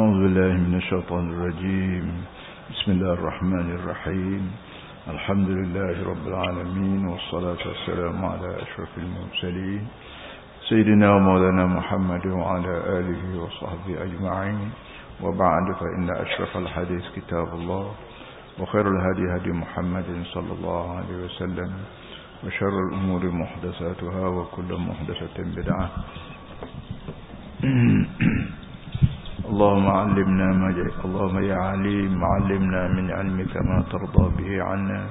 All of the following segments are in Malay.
أعوذ بالله من الشيطان الرجيم. بسم الله الرحمن الرحيم. الحمد لله رب العالمين والصلاة والسلام على أشرف المرسلين. سيدنا ومولانا محمد وعلى آله وصحبه أجمعين. وبعد فإن أشرف الحديث كتاب الله وخير الهدي هدي محمد صلى الله عليه وسلم وشر الأمور محدثاتها وكل محدثة بدعة. اللهم علمنا ما اللهم يا عليم علمنا من علمك ما ترضى به عنا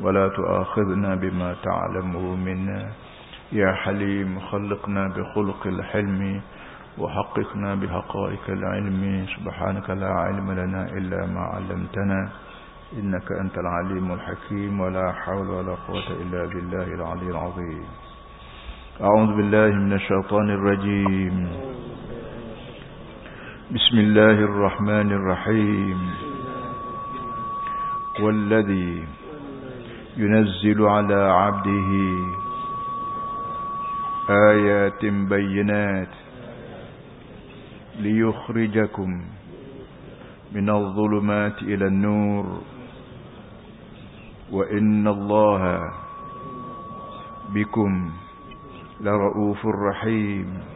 ولا تؤاخذنا بما تعلمه منا. يا حليم خلقنا بخلق الحلم وحققنا بحقائق العلم. سبحانك لا علم لنا إلا ما علمتنا. إنك أنت العليم الحكيم ولا حول ولا قوة إلا بالله العلي العظيم. أعوذ بالله من الشيطان الرجيم. بسم الله الرحمن الرحيم. والذي ينزل على عبده آيات بينات ليخرجكم من الظلمات إلى النور. وإن الله بكم لرؤوف رحيم.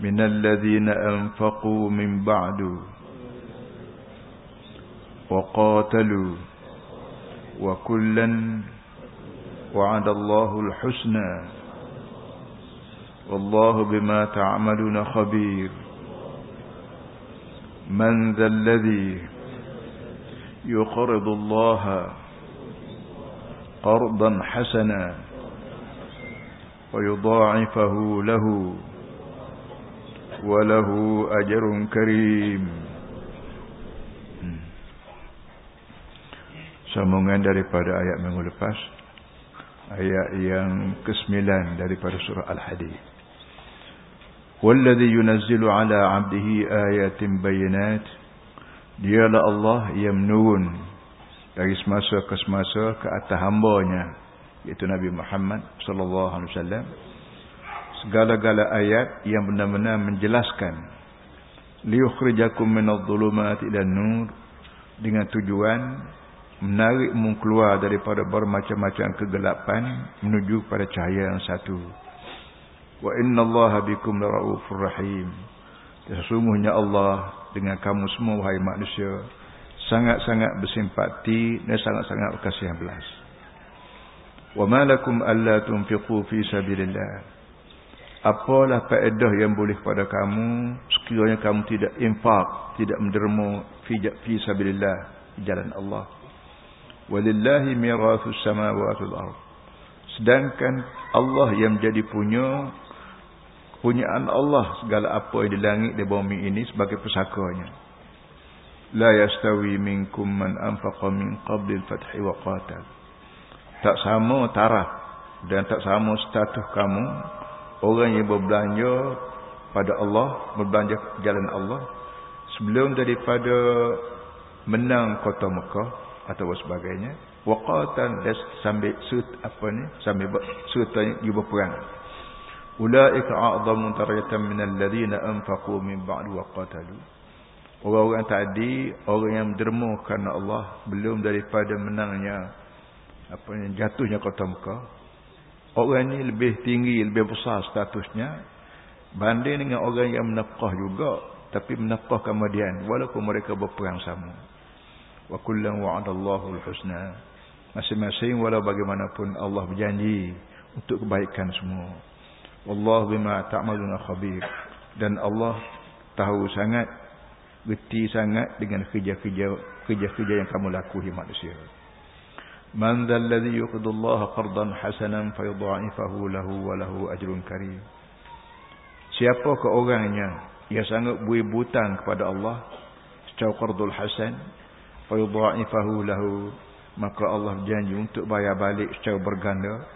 من الذين أنفقوا من بعد وقاتلوا وكلا وعد الله الحسنى والله بما تعملون خبير. من ذا الذي يقرض الله قرضا حسنا ويضاعفه له وله أجر كريم Sambungan daripada ayat minggu lepas Ayat yang ke-9 daripada surah Al-Hadid Walladhi yunazzilu ala abdihi ayatin bayinat Dialah Allah yang menurun Dari semasa ke semasa ke atas hambanya Iaitu Nabi Muhammad Sallallahu Alaihi Wasallam segala-gala ayat yang benar-benar menjelaskan. Liyukhrijakum minadh-dhulumati ilan nur. Dengan tujuan menarik mu keluar daripada bermacam-macam kegelapan menuju pada cahaya yang satu. Wa innallaha bikum laraufur rahim. Sesungguhnya Allah dengan kamu semua wahai manusia sangat-sangat bersimpati dan sangat-sangat berkasihan belas. Wa malakum alla tunfiqu fi sabilillah apalah faedah yang boleh kepada kamu sekiranya kamu tidak infak tidak menderma fi fi sabilillah jalan Allah. Walillahi mirathus samawati wal ard. Sedangkan Allah yang menjadi punya punyaan Allah segala apa yang di langit di bumi ini sebagai pesakanya. La yastawi minkum man anfaqa min qabli al-fath wa qatal. Tak sama taraf dan tak sama status kamu orang yang berbelanja pada Allah, berbelanja jalan Allah sebelum daripada menang kota Mekah atau sebagainya waqatan das sambil sut apa ni sambil serta you berperang. Ulaika a'zamu darajatan min alladhina anfaqu min ba'd wa qatalu. Orang-orang tadi orang yang derma kerana Allah belum daripada menangnya apa ni jatuhnya kota Mekah Orang ni lebih tinggi, lebih besar statusnya banding dengan orang yang menafkah juga tapi menafkah kemudian walaupun mereka berperang sama. Wa kullan wa'adallahu al-husna. Masing-masing walau bagaimanapun Allah berjanji untuk kebaikan semua. Wallahu bima ta'maluna khabir. Dan Allah tahu sangat, geti sangat dengan kerja-kerja kerja-kerja yang kamu lakukan manusia. من ذا الذي يقض الله قرضا حسنا فيضاعفه له وله أجر كريم Siapakah orangnya ia sangat bui butang kepada Allah secara qardul hasan fa yudha'ifahu lahu maka Allah janji untuk bayar balik secara berganda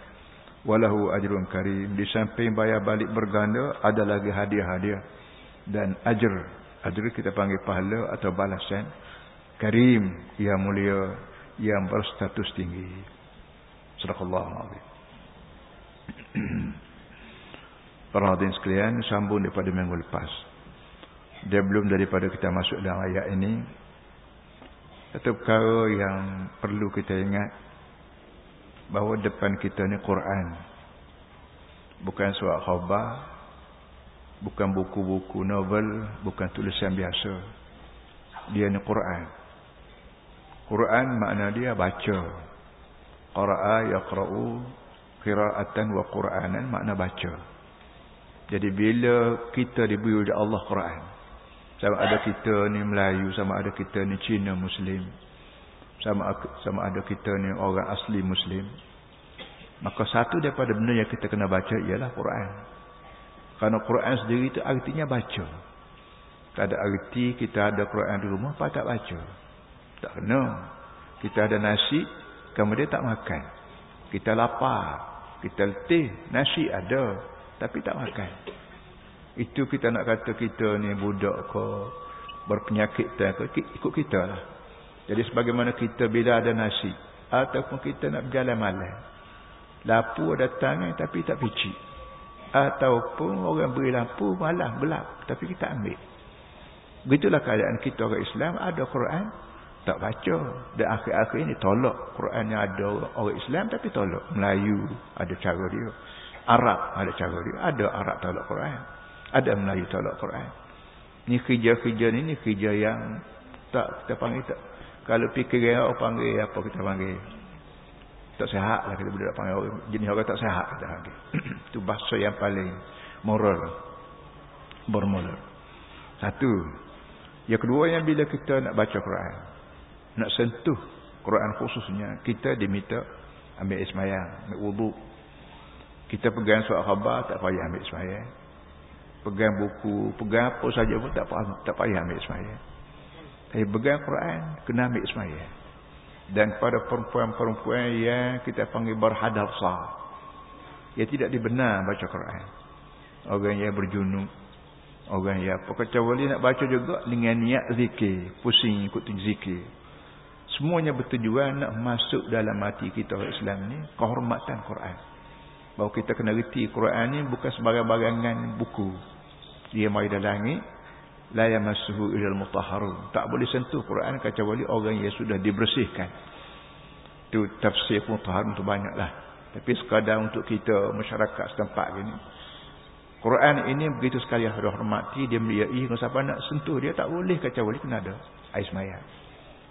walahu ajrun karim di samping bayar balik berganda ada lagi hadiah-hadiah dan ajr ajr kita panggil pahala atau balasan karim yang mulia yang berstatus tinggi alaihi Para hadirin sekalian, sambung daripada minggu lepas. Dia belum daripada kita masuk dalam ayat ini. Satu perkara yang perlu kita ingat. Bahawa depan kita ni Quran. Bukan surat khabar. Bukan buku-buku novel. Bukan tulisan biasa. Dia ni Quran. Quran makna dia baca. Qara'a yaqra'u qira'atan wa Qur'anan makna baca. Jadi bila kita diberi oleh Allah Quran. Sama ada kita ni Melayu, sama ada kita ni Cina Muslim. Sama sama ada kita ni orang asli Muslim. Maka satu daripada benda yang kita kena baca ialah Quran. Kerana Quran sendiri itu artinya baca. Tak ada arti kita ada Quran di rumah, apa tak baca. Tak kena. Kita ada nasi, kemudian tak makan. Kita lapar, kita letih, nasi ada tapi tak makan. Itu kita nak kata kita ni budak ke berpenyakit ke ikut kita lah. Jadi sebagaimana kita bila ada nasi ataupun kita nak berjalan malam. Lampu datang tapi tak pici. Ataupun orang beri lampu malah gelap tapi kita ambil. Begitulah keadaan kita orang Islam ada Quran tak baca dan akhir-akhir ini tolak Quran yang ada orang Islam tapi tolak Melayu ada cara dia Arab ada cara dia. Ada Arab tolak Quran. Ada Melayu tolak Quran. Ni kerja-kerja ni, ni kerja yang tak kita panggil tak. Kalau fikir orang panggil apa kita panggil. Tak sehat lah kita boleh panggil orang. Jenis orang tak sehat kita panggil. Itu bahasa yang paling moral. Bermoral. Satu. Yang kedua yang bila kita nak baca Quran. Nak sentuh Quran khususnya. Kita diminta ambil ismayang. Ambil wuduk. Kita pegang surat khabar tak payah ambil sembahyang. Pegang buku, pegang apa saja pun tak payah tak payah ambil sembahyang. Tapi pegang Quran kena ambil sembahyang. Dan pada perempuan-perempuan yang kita panggil berhadafsah. Ia tidak dibenar baca Quran. Orang yang berjunuk. Orang yang apa. Kecuali nak baca juga dengan niat zikir. Pusing ikut zikir. Semuanya bertujuan nak masuk dalam hati kita orang Islam ni. Kehormatan Quran. Bahawa kita kena reti Quran ni bukan sebagai barangan buku. Dia mai dalam langit la yamassuhu ilal mutahharun. Tak boleh sentuh Quran kecuali orang yang sudah dibersihkan. Tu tafsir mutahharun tu banyaklah. Tapi sekadar untuk kita masyarakat setempat gini Quran ini begitu sekali harus hormati dia melihat siapa nak sentuh dia tak boleh kecuali kena ada ais maya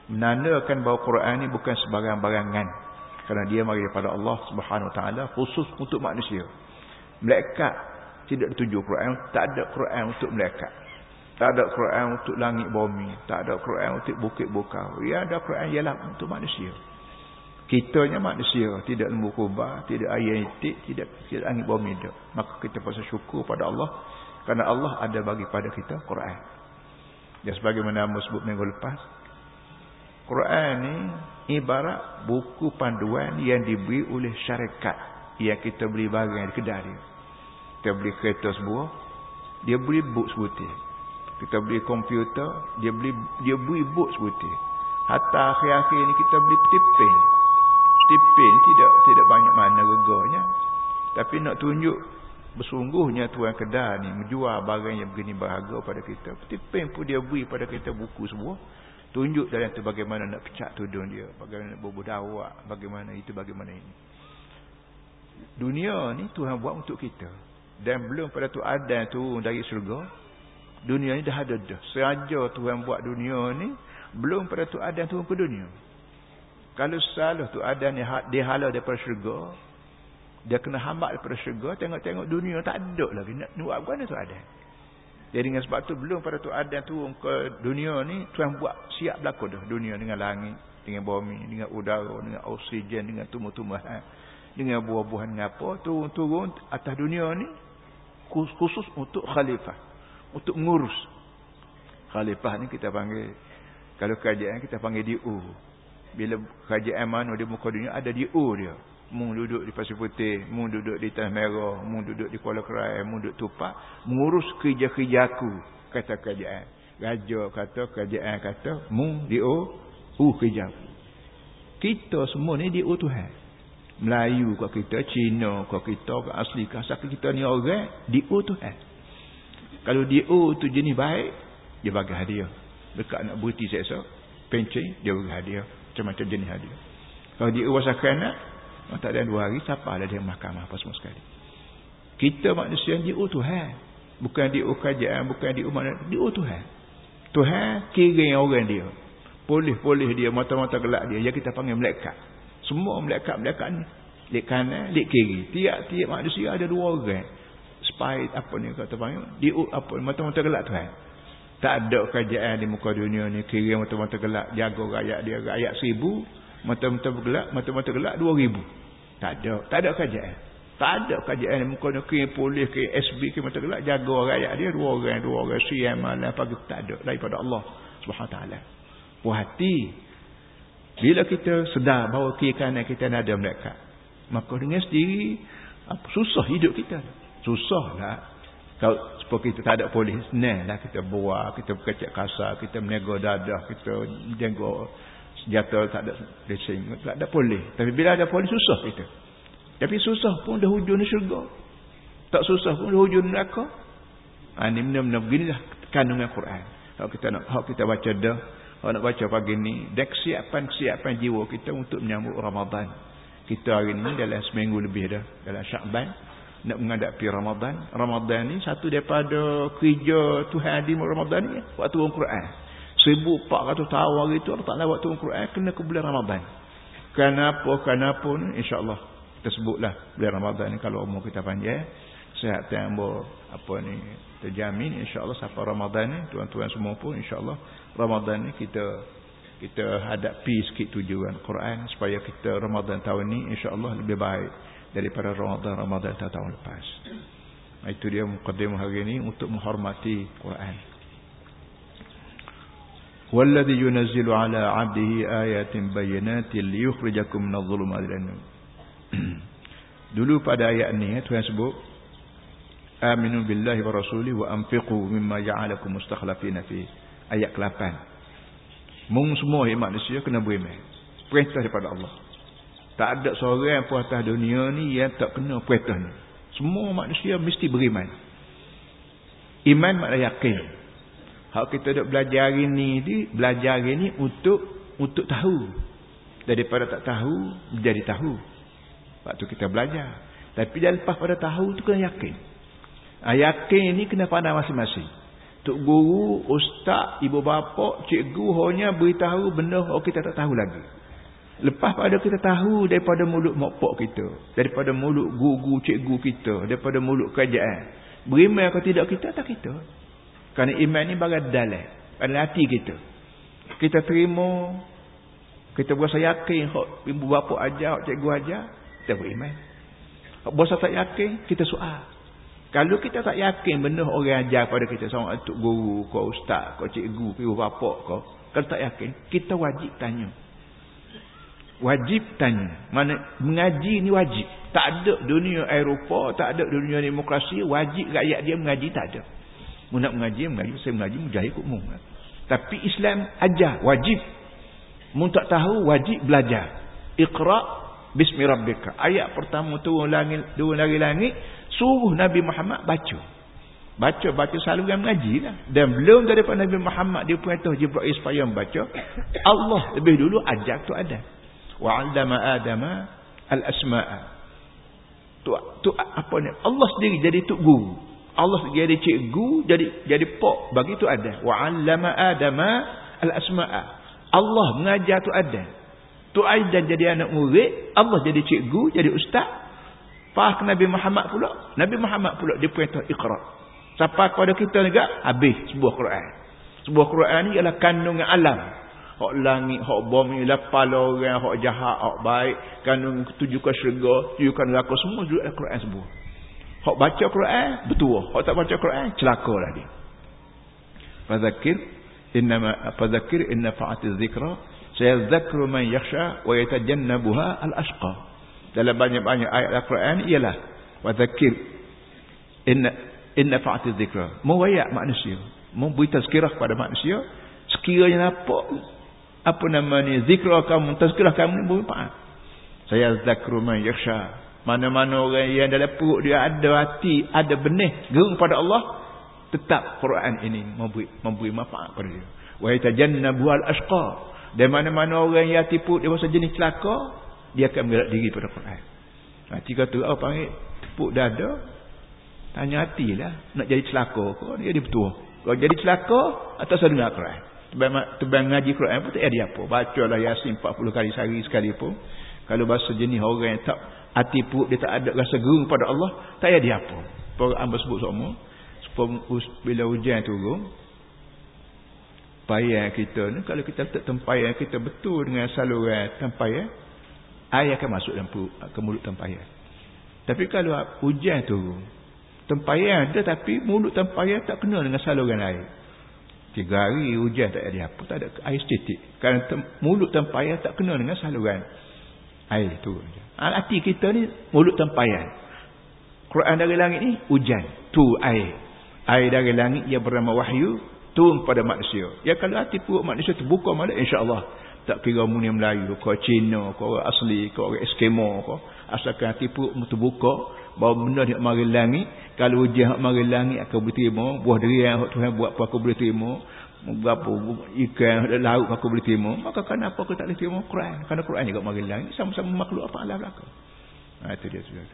menandakan bahawa Quran ini bukan sebarang barangan kerana dia mari daripada Allah Subhanahu Wa Taala khusus untuk manusia. Malaikat tidak dituju Quran, tak ada Quran untuk malaikat. Tak ada Quran untuk langit bumi, tak ada Quran untuk bukit bukau. Ya ada Quran ialah untuk manusia. Kitanya manusia, tidak lembu kubah, tidak ayat itik, tidak tidak langit bumi dak. Maka kita pasal syukur pada Allah kerana Allah ada bagi pada kita Quran. Ya sebagaimana sebut minggu lepas, Quran ni ibarat buku panduan yang diberi oleh syarikat yang kita beli barang di kedai dia. Kita beli kereta sebuah, dia beri buku sebutir. Kita beli komputer, dia beli dia beri buku sebutir. Hatta akhir-akhir ni kita beli tipin. Tipin tidak tidak banyak mana reganya. Tapi nak tunjuk bersungguhnya tuan kedai ni menjual barang yang begini berharga pada kita. Tipin pun dia beri pada kita buku sebuah tunjuk dalam tu bagaimana nak pecah tudung dia bagaimana nak bubuh dawak bagaimana itu bagaimana ini. Dunia ni Tuhan buat untuk kita. Dan belum pada tu ada tu dari surga dunia ni dah ada dah. Sengaja Tuhan buat dunia ni belum pada tu ada tu ke dunia. Kalau salah tu ada ni dia halau daripada surga dia kena hambat daripada surga tengok-tengok dunia tak ada lagi. Nak buat apa tu ada jadi dengan sebab tu belum pada tu ada turun ke dunia ni Tuhan buat siap berlaku dah dunia dengan langit, dengan bumi, dengan udara, dengan oksigen, dengan tumbuh-tumbuhan, dengan buah-buahan dengan apa turun-turun atas dunia ni khusus untuk khalifah. untuk mengurus. Khalifah ni kita panggil kalau kerajaan kita panggil DO. Bila kerajaan mana di muka dunia ada DO dia. Mung duduk di Pasir Putih, mung duduk di Tanah Merah, mung duduk di Kuala Kerai, mung duduk Tupak, mengurus kerja-kerja aku kata kerajaan. Raja kata kerajaan kata mung DO, u kerja aku. Kita semua ni DO Tuhan. Melayu kau kita, Cina kau kita, kau asli kau kita ni orang, DO Tuhan. Kalau DO tu jenis baik, dia bagi hadiah. Dekat nak berhenti seksa, pencing, dia bagi hadiah. Macam-macam jenis hadiah. Kalau DO wasakan nak, tak ada dua hari, siapa ada dia mahkamah apa semua sekali. Kita manusia DO Tuhan. Bukan DO kerajaan, bukan DO mana, DO Tuhan. Tuhan kira orang dia. Polih-polih dia, mata-mata gelap dia. Yang kita panggil melekat. Semua melekat-melekat ni. Lek kanan, lek kiri. Tiap-tiap manusia ada dua orang. Spite apa ni kata panggil. Di apa mata-mata gelap Tuhan. Tak ada kerajaan di muka dunia ni kiri mata-mata gelap jaga rakyat dia rakyat seribu mata-mata gelap mata-mata gelap dua ribu. Tak ada, tak ada kerajaan. Tak ada kerajaan di muka dunia kiri polis kiri SB kiri mata gelap jaga rakyat dia. Dua orang dua orang siam malam pagi tak ada daripada Allah Subhanahu taala. Puas hati. Bila kita sedar bahawa kiri kanan kita ada mereka maka dengan sendiri susah hidup kita. Susah lah. Kalau sebab kita tak ada polis senang lah kita buat kita berkecek kasar kita menego dadah kita jaga senjata tak ada racing tak ada polis. Tapi bila ada polis susah kita. Tapi susah pun dah hujung syurga. Tak susah pun dah hujung neraka. Ha, ini benda-benda beginilah kandungan Quran. Kalau kita nak kalau kita baca dah kalau nak baca pagi ni dan kesiapan-kesiapan jiwa kita untuk menyambut Ramadan. Kita hari ni dalam seminggu lebih dah dalam Syakban nak menghadapi Ramadan. Ramadan ni satu daripada kerja Tuhan di Ramadan ni waktu Quran. 1400 tahun hari tu Allah Taala waktu turun Quran kena ke bulan Ramadan. Kenapa? Kenapa ni insya-Allah kita sebutlah bulan Ramadan ni kalau umur kita panjang sihat tambah apa ni terjamin insya-Allah sampai Ramadan ni tuan-tuan semua pun insya-Allah Ramadan ni kita kita hadapi sikit tujuan Quran supaya kita Ramadan tahun ni insya-Allah lebih baik daripada Ramadan-Ramadan tahun lepas. Itu dia mukaddimah hari ini untuk menghormati Quran. Walladhi yunazzilu ala 'abdihi ayatin bayyinatin liyukhrijakum minadh dhulumati ilan nur. Dulu pada ayat ni Tuhan sebut Aminu billahi wa rasuli wa anfiqu mimma ja'alakum mustakhlafina fi. Ayat ke-8. Mung semua manusia kena beriman. Perintah daripada Allah. Tak ada seorang pun atas dunia ni yang tak kena perintah ni. Semua manusia mesti beriman. Iman makna yakin. Hak kita duk belajar hari ni, di, belajar hari ni untuk untuk tahu. Daripada tak tahu, jadi tahu. Waktu kita belajar. Tapi dah lepas pada tahu tu kena yakin. Ha, yakin ni kena pandang masing-masing. Tok guru, ustaz, ibu bapa, cikgu hanya beritahu benda oh kita tak tahu lagi. Lepas pada kita tahu daripada mulut mokpok kita. Daripada mulut guru cikgu kita. Daripada mulut kerajaan. Beriman atau tidak kita, tak kita. Kerana iman ni bagai dalam. Pada hati kita. Kita terima. Kita berasa yakin. Ibu bapa ajar, cikgu ajar. Kita beriman. Berasa tak yakin, kita soal. Kalau kita tak yakin benda orang ajar pada kita. Sama atuk guru, kau ustaz, kau cikgu, ibu bapa kau. Kalau tak yakin, kita wajib tanya wajib tanya mana mengaji ni wajib tak ada dunia Eropah tak ada dunia demokrasi wajib rakyat dia mengaji tak ada mu nak mengaji mengaji saya mengaji mujahid kok mu. Tapi Islam ajar wajib. Mu tak tahu wajib belajar. Iqra bismi rabbika. Ayat pertama turun langit turun dari langit suruh Nabi Muhammad baca. Baca baca selalu yang mengaji lah. dan belum daripada Nabi Muhammad dia perintah Jibril supaya membaca Allah lebih dulu ajak tu ada wa 'allama adama al-asma'a. Tu tu apa ni? Allah sendiri jadi tok guru Allah jadi cikgu jadi jadi pok. Bagi tu ada wa 'allama adama al-asma'a. Allah mengajar tu ada tu Aidan jadi anak murid Allah jadi cikgu jadi ustaz. Fah Nabi Muhammad pula. Nabi Muhammad pula dia perintah iqra. Sampai kepada kita juga habis sebuah Quran. Sebuah Quran ni ialah kandungan alam. Hak langit, hak bumi, lapal orang, hak jahat, hak baik, kandung tuju ke syurga, tuju ke neraka, semua duduk dalam Quran semua. Hak baca Quran, betul. Hak tak baca Quran, celaka lah dia. fadzakir innama fadzakir inna fa'atiz zikra sayadzakru man yakhsha wa yatajannabuha al-ashqa dalam banyak-banyak ayat Al-Quran ialah fadzakir inna inna fa'atiz zikra mewayak manusia memberi tazkirah kepada manusia sekiranya apa apa nama ni zikra kamu tazkirah kamu bermanfaat saya zakru man yakhsha mana-mana orang yang dalam perut dia ada hati ada benih gerung pada Allah tetap Quran ini memberi memberi manfaat pada dia. Wa yatajannabu al-ashqa. Dan mana-mana orang yang tipu dia rasa jenis celaka dia akan mengelak diri pada Quran. Ha, jika tu apa panggil tepuk dada tanya hatilah nak jadi celaka ke? Dia jadi betul kalau jadi celaka atau saya dengar Quran. Tebang ngaji Quran pun tak ada apa. Baca lah Yasin 40 kali sehari sekali pun. Kalau bahasa jenis orang yang tak hati perut dia tak ada rasa gerung pada Allah tak ada dia apa. Para hamba sebut semua. Bila hujan turun payah kita ni kalau kita tak tempayan kita betul dengan saluran tempayan air akan masuk dalam perut, ke mulut tempayan tapi kalau hujan turun tempayan ada tapi mulut tempayan tak kena dengan saluran air. Tiga hari hujan tak ada apa tak ada air setitik kerana tem, mulut tempayan tak kena dengan saluran air tu. Hati kita ni mulut tempayan Quran dari langit ni hujan. Tu air. Air dari langit yang bernama wahyu turun pada manusia. Ya kalau hati perut manusia terbuka malah insyaAllah. Tak kira muni Melayu kau Cina kau orang asli kau orang Eskimo kau asalkan hati perut terbuka bahawa benda ni mari langit. Kalau hujan hak mari langit akan boleh terima. Buah durian hak Tuhan buat apa aku boleh terima berapa ikan laut aku boleh terima maka kenapa aku tak boleh terima Quran. Kerana Quran juga mari langit sama-sama makhluk apa Allah belaka ha, itu dia sudah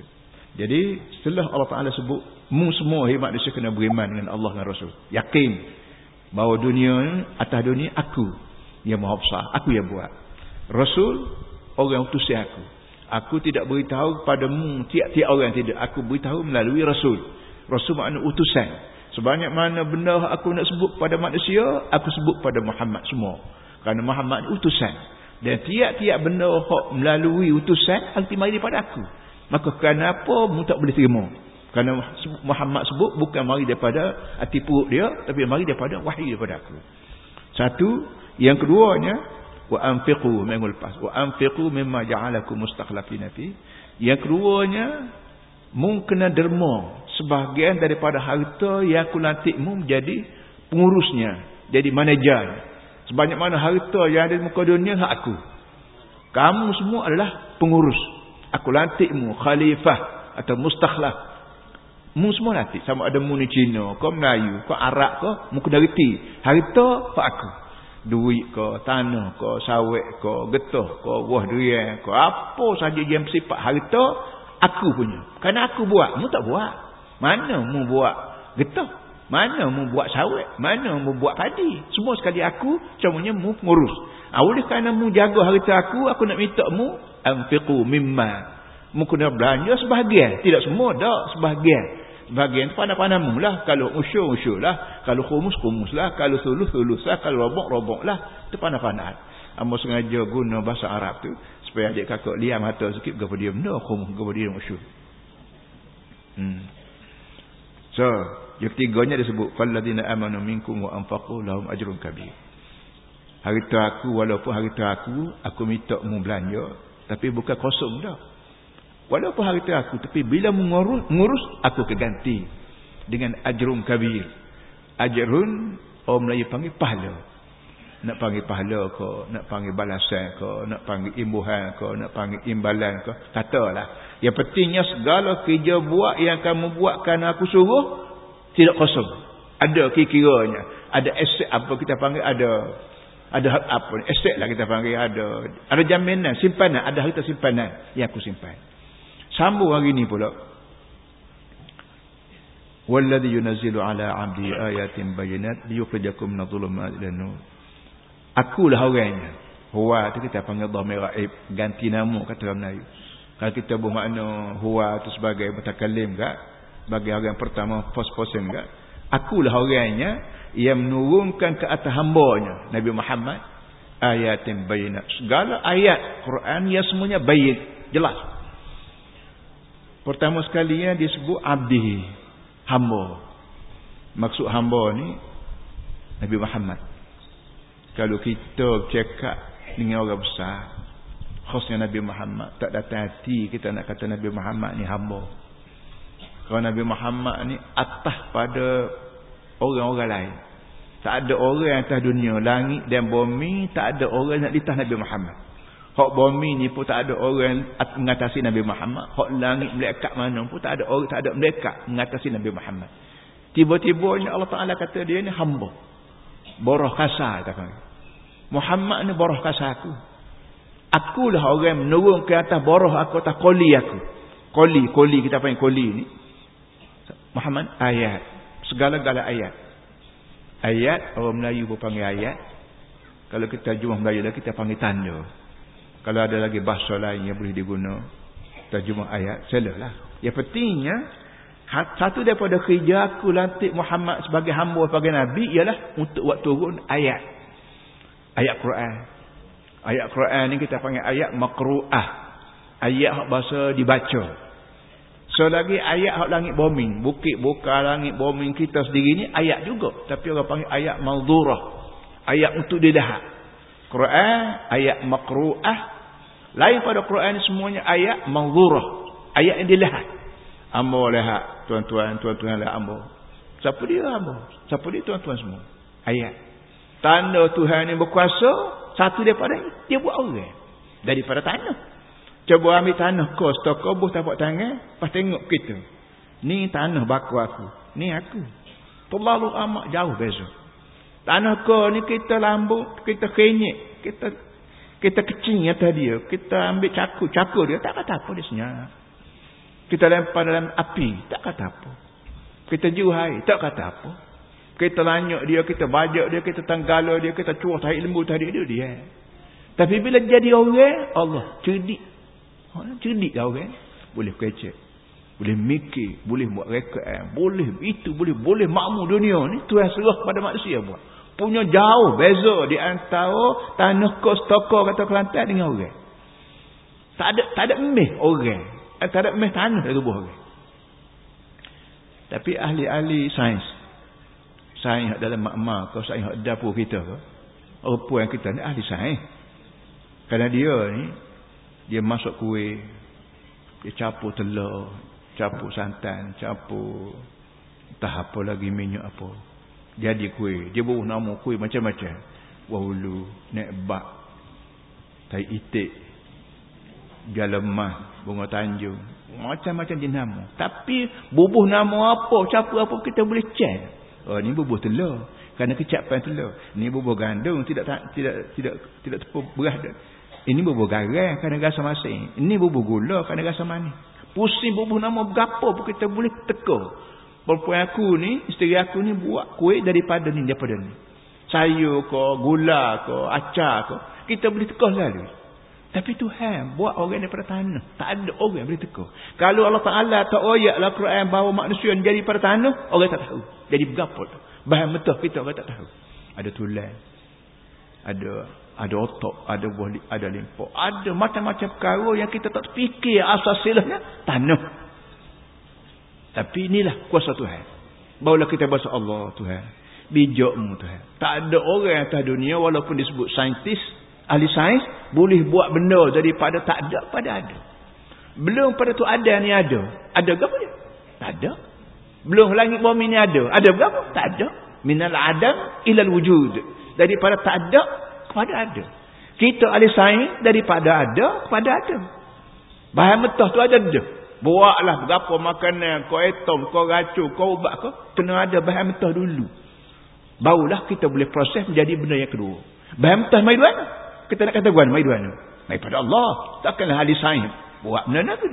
jadi setelah Allah Ta'ala sebut mu semua hebat manusia kena beriman dengan Allah dan Rasul. Yakin bahawa dunia atas dunia aku yang maha besar aku yang buat. Rasul orang yang utusi aku. Aku tidak beritahu padamu tiap-tiap orang tidak. Aku beritahu melalui Rasul. Rasul makna utusan. Sebanyak mana benda aku nak sebut pada manusia, aku sebut pada Muhammad semua. Kerana Muhammad utusan. Dan tiap-tiap benda hak melalui utusan, nanti mari daripada aku. Maka kenapa mu tak boleh terima? Kerana Muhammad sebut bukan mari daripada hati perut dia, tapi mari daripada wahyu daripada aku. Satu. Yang keduanya, wa anfiqu minggu lepas wa anfiqu mimma ja'alakum mustakhlifina fi yang keduanya mu kena derma sebahagian daripada harta yang aku lantikmu menjadi pengurusnya jadi manajer sebanyak mana harta yang ada di muka dunia hak aku. Kamu semua adalah pengurus. Aku lantikmu khalifah atau mustakhlaf. Mu semua lantik. Sama ada mu ni Cina kau Melayu kau Arab kau mu kena reti. Harta hak aku. Duit ke tanah ke sawit ke getah ke buah durian ke apa saja yang bersifat harta aku punya. Kerana aku buat. Mu tak buat mana mu buat getah? Mana mu buat sawit? Mana mu buat padi? Semua sekali aku cumanya mu pengurus. Ha, oleh kerana mu jaga harta aku? Aku nak minta mu anfiqu mimma. Mu kena belanja sebahagian. Tidak semua dak sebahagian. Bahagian tu pandang-pandang lah. Kalau usyur usyur lah. Kalau khumus khumus lah. Kalau sulus sulus lah. Kalau robok robok lah. Itu pandang-pandang Amba sengaja guna bahasa Arab tu supaya adik kakak liam mata sikit kepada dia benda khumus kepada dia usyur hmm. So yang ketiganya disebut falladina amanu minkum wa anfaqu lahum ajrun kabir harta aku walaupun harta aku aku minta mu belanja tapi bukan kosong dah Walaupun harta aku tapi bila mengurus, mengurus aku keganti dengan ajrun kabir. Ajrun orang Melayu panggil pahala. Nak panggil pahala ke, nak panggil balasan ke, nak panggil imbuhan ke, nak panggil imbalan ke, katalah. Yang pentingnya segala kerja buat yang kamu buat kerana aku suruh tidak kosong. Ada kira-kiranya, ada aset apa kita panggil ada ada apa aset lah kita panggil ada ada jaminan simpanan ada harta simpanan yang aku simpan Sambung hari ini pula. Walladhi yunazzilu ala 'abdi ayatin bayinat liyukhrijakum min adh-dhulumati ila nur. Akulah orangnya. Huwa tu kita panggil dhamir raib, ganti nama kata orang Melayu. Kalau kita bermakna huwa tu sebagai mutakallim enggak? Bagi orang pertama first person enggak? Akulah orangnya yang menurunkan ke atas hamba-Nya Nabi Muhammad ayatin bayinat. Segala ayat Quran yang semuanya bayin, jelas. Pertama sekali dia sebut abdi hamba. Maksud hamba ni Nabi Muhammad. Kalau kita cakap dengan orang besar, khasnya Nabi Muhammad, tak datang hati kita nak kata Nabi Muhammad ni hamba. Kerana Nabi Muhammad ni atas pada orang-orang lain. Tak ada orang yang atas dunia, langit dan bumi, tak ada orang yang atas Nabi Muhammad. Hak bumi ni pun tak ada orang mengatasi Nabi Muhammad. Hak langit melekat mana pun tak ada orang, tak ada melekat mengatasi Nabi Muhammad. Tiba-tiba Allah Ta'ala kata dia ni hamba. Boroh kasar kata Muhammad ni boroh kasar aku. Akulah orang yang menurun ke atas boroh aku atas koli aku. Koli, koli kita panggil koli ni. Muhammad ayat. Segala-gala ayat. Ayat, orang Melayu pun panggil ayat. Kalau kita jumlah Melayu dah kita panggil tanda. Kalau ada lagi bahasa lain yang boleh diguna. Terjemah ayat, lah. Yang pentingnya, satu daripada kerja aku lantik Muhammad sebagai hamba sebagai Nabi ialah untuk buat turun ayat. Ayat Quran. Ayat Quran ni kita panggil ayat makru'ah. Ayat yang bahasa dibaca. So lagi ayat hak langit bumi, bukit buka langit bumi kita sendiri ni ayat juga, tapi orang panggil ayat maldurah. Ayat untuk dilihat. Quran ayat makru'ah. Lain pada Quran ni semuanya ayat maldurah. Ayat yang dilihat. Amba lihat tuan-tuan, tuan-tuan lihat amba. Siapa dia amba? Siapa dia tuan-tuan semua? Ayat. Tanda Tuhan yang berkuasa, satu daripada dia buat orang. Daripada tanah. Cuba ambil tanah kau, stok kau buh tapak tangan, pas tengok kita. Ni tanah baku aku. Ni aku. Terlalu amat jauh beza. Tanah kau ni kita lambut, kita kenyek, kita kita kecing atas dia, kita ambil caku, caku dia tak kata apa dia senyap. Kita lempar dalam api, tak kata apa. Kita juhai, tak kata apa. Kita lanyuk dia, kita bajak dia, kita tanggala dia, kita cuah tahi lembu tadi dia, dia. Tapi bila jadi orang, Allah cerdik Cerdik kau kan? Boleh kecek. Boleh mikir. Boleh buat rekod. Eh. Boleh itu. Boleh boleh makmur dunia ni. Tuhan serah pada manusia buat. Punya jauh beza di antara tanah kos toko kata Kelantan dengan orang. Tak ada tak ada meh orang. Eh, tak ada meh tanah dari tubuh orang. Tapi ahli-ahli sains. Sains dalam makmah. Kau sains dapur kita. Apa yang kita ni ahli sains. Kerana dia ni dia masuk kuih dia capur telur capur santan capur entah apa lagi minyak apa jadi kuih dia baru nama kuih macam-macam wahulu nekbak tai itik galemah bunga tanjung macam-macam dia nama tapi bubuh nama apa capur apa kita boleh cek oh ni bubuh telur kerana kecapan telur ni bubuh gandum tidak tidak tidak tidak tepung beras ini bubur garam kena rasa masin. Ini bubur gula kena rasa manis. Pusing bubur nama berapa pun kita boleh teka. Perempuan aku ni, isteri aku ni buat kuih daripada ni, daripada ni. Sayur ke, gula ke, acar ke. Kita boleh teka selalu. Tapi Tuhan buat orang daripada tanah. Tak ada orang boleh teka. Kalau Allah Ta'ala tak oyaklah Quran bahawa manusia jadi pada tanah, orang tak tahu. Jadi berapa tu. Bahan betul kita orang tak tahu. Ada tulang. Ada ada otak, ada buah, ada limpa. Ada macam-macam perkara yang kita tak fikir asas silahnya. Tanah. Tapi inilah kuasa Tuhan. Barulah kita bahasa Allah Tuhan. Bijakmu Tuhan. Tak ada orang atas dunia walaupun disebut saintis, ahli sains, boleh buat benda daripada tak ada pada ada. Belum pada tu ada ni ada. Ada berapa dia? Tak ada. Belum langit bumi ni ada. Ada berapa? Tak ada. Minal adam ilal wujud. Daripada tak ada kepada ada. Kita ahli sains daripada ada kepada ada. Bahan mentah tu ada ada. Buatlah berapa makanan, kau etom, kau racun, kau ubat kau. Kena ada bahan mentah dulu. Barulah kita boleh proses menjadi benda yang kedua. Bahan mentah mai mana? Kita nak kata guan mai pada Allah. Takkanlah ahli sains buat benda tu.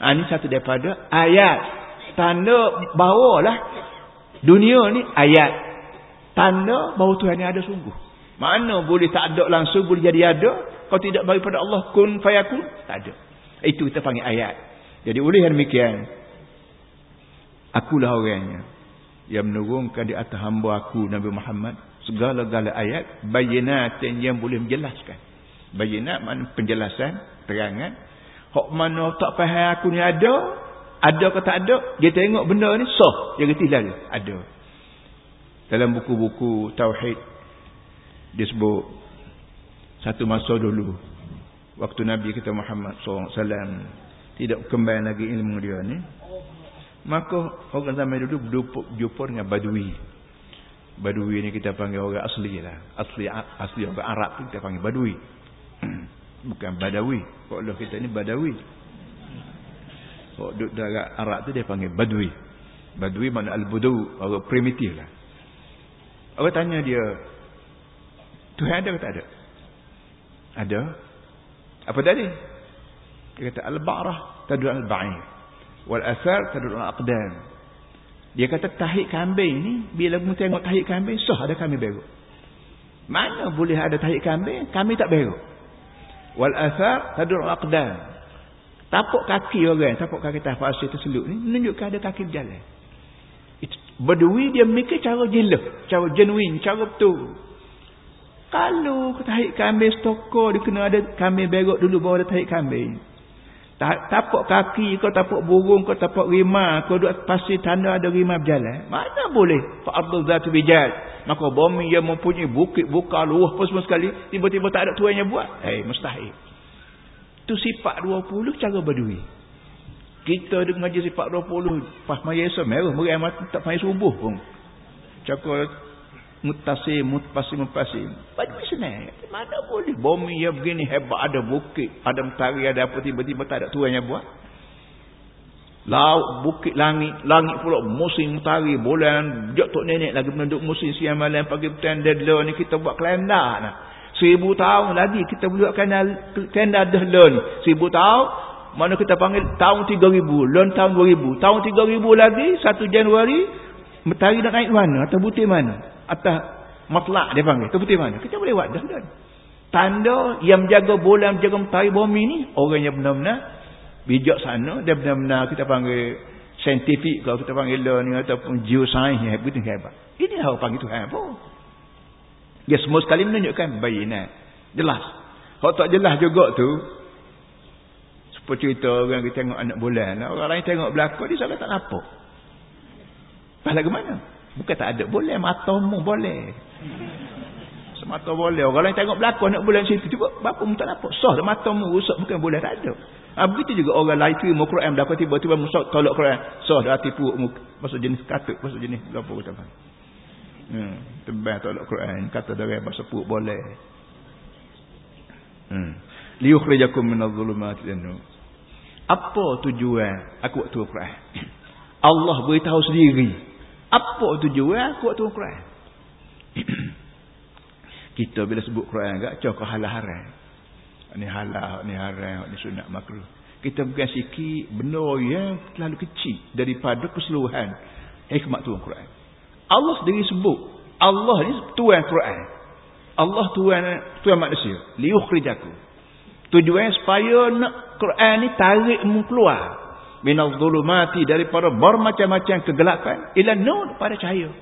Ha, ini satu daripada ayat. Tanda bawalah dunia ni ayat. Tanda bahawa Tuhan ni ada sungguh. Mana boleh tak ada langsung boleh jadi ada. Kalau tidak bagi pada Allah kun fayakun. Tak ada. Itu kita panggil ayat. Jadi oleh yang demikian. Akulah orangnya. Yang menurunkan di atas hamba aku Nabi Muhammad. Segala-gala ayat. Bayinat yang boleh menjelaskan. Bayinat mana penjelasan. Terangan. Hak mana tak faham aku ni ada. Ada ke tak ada. Dia tengok benda ni sah. Dia kata lalu. Ada. dalam buku-buku tauhid disebut satu masa dulu waktu Nabi kita Muhammad SAW tidak kembali lagi ilmu dia ni maka orang zaman dulu berjumpa dengan badui badui ni kita panggil orang asli lah asli asli orang Arab kita panggil badui bukan badawi kalau kita ni badawi kalau duduk darat Arab tu dia panggil badui badui mana al-budu orang primitif lah Orang tanya dia, Tuhan ada ke tak ada? Ada. Apa tadi? Dia kata, Al-Ba'rah tadul al-Ba'ir. Wal-Asar tadul al-Aqdam. Dia kata, tahik kambing ni, bila kamu tengok tahik kambing, sah ada kami beruk. Mana boleh ada tahik kambing, kami tak beruk. Wal-Asar tadul al-Aqdam. Tapak kaki orang, tapak kaki tapak asyik terseluk ni, menunjukkan ada kaki berjalan. Berdui dia mikir cara jelas, cara genuine, cara betul. Kalau tahik kambing stoko dia kena ada kambing berok dulu baru ada tahik kambing. Tapak kaki kau tapak burung kau tapak rima kau duduk pasir tanda ada rima berjalan. Mana boleh? Fa Abdul Zat bijal. Maka bumi yang mempunyai bukit buka luah semua sekali tiba-tiba tak ada tuan yang buat. Eh hey, mustahil. Tu sifat 20 cara berdui. Kita ada mengaji sifat 20 pas maya esok merah meri amat tak payah subuh pun. Cakap mutasi mutpasi mutpasi. Baju senang. Mana boleh bumi yang begini hebat ada bukit, ada mentari, ada apa tiba-tiba tak ada tuan yang buat. Laut, bukit, langit, langit pula musim mentari, bulan, jatuh nenek lagi menunduk musim siang malam pagi petang deadline ni kita buat kalender nah. Seribu tahun lagi kita buat kalender deadline ni. Seribu tahun mana kita panggil tahun 3000, lon tahun 2000. Tahun 3000 lagi 1 Januari matahari nak naik mana atau putih mana? Atas matlak dia panggil. Tu putih mana? Kita boleh buat dah dah. Tanda yang menjaga bulan, menjaga matahari bumi ni orang yang benar-benar bijak sana, dia benar-benar kita panggil saintifik kalau kita panggil ni ataupun geoscience yang begitu hebat. Ini lah orang panggil Tuhan apa? Dia semua sekali menunjukkan bayinat. Jelas. Kalau tak jelas juga tu, apa cerita orang kita tengok anak bulan. Orang lain tengok belakang dia salah tak nampak. Pahala ke mana? Bukan tak ada. Boleh matamu boleh. Semata boleh. Orang lain tengok belakang anak bulan situ. Cuba bapa mu tak nampak. Sah matamu rusak bukan boleh tak ada. Ha, begitu juga orang lain terima Quran belakang tiba-tiba musak tolak Quran. Sah dah tipu mu. Masuk jenis katut. Masuk jenis apa faham. Hmm, tebal tolak Quran. Kata dari bahasa puk boleh. Hmm. Liyukhrijakum minadh-dhulumati dan-nur. Apa tujuan aku waktu Quran? Allah beritahu sendiri. Apa tujuan aku waktu Quran? Kita bila sebut Quran agak cakap halal haram. Ini halal, ini haram, ini sunat makruh. Kita bukan sikit benda yang terlalu kecil daripada keseluruhan hikmat Tuhan Quran. Allah sendiri sebut. Allah ni Tuhan Quran. Allah Tuhan Tuhan manusia. Liukhrijakum. Tujuan supaya nak Quran ni tarik mu keluar minaz zulumati daripada bermacam-macam kegelapan ila nur pada cahaya.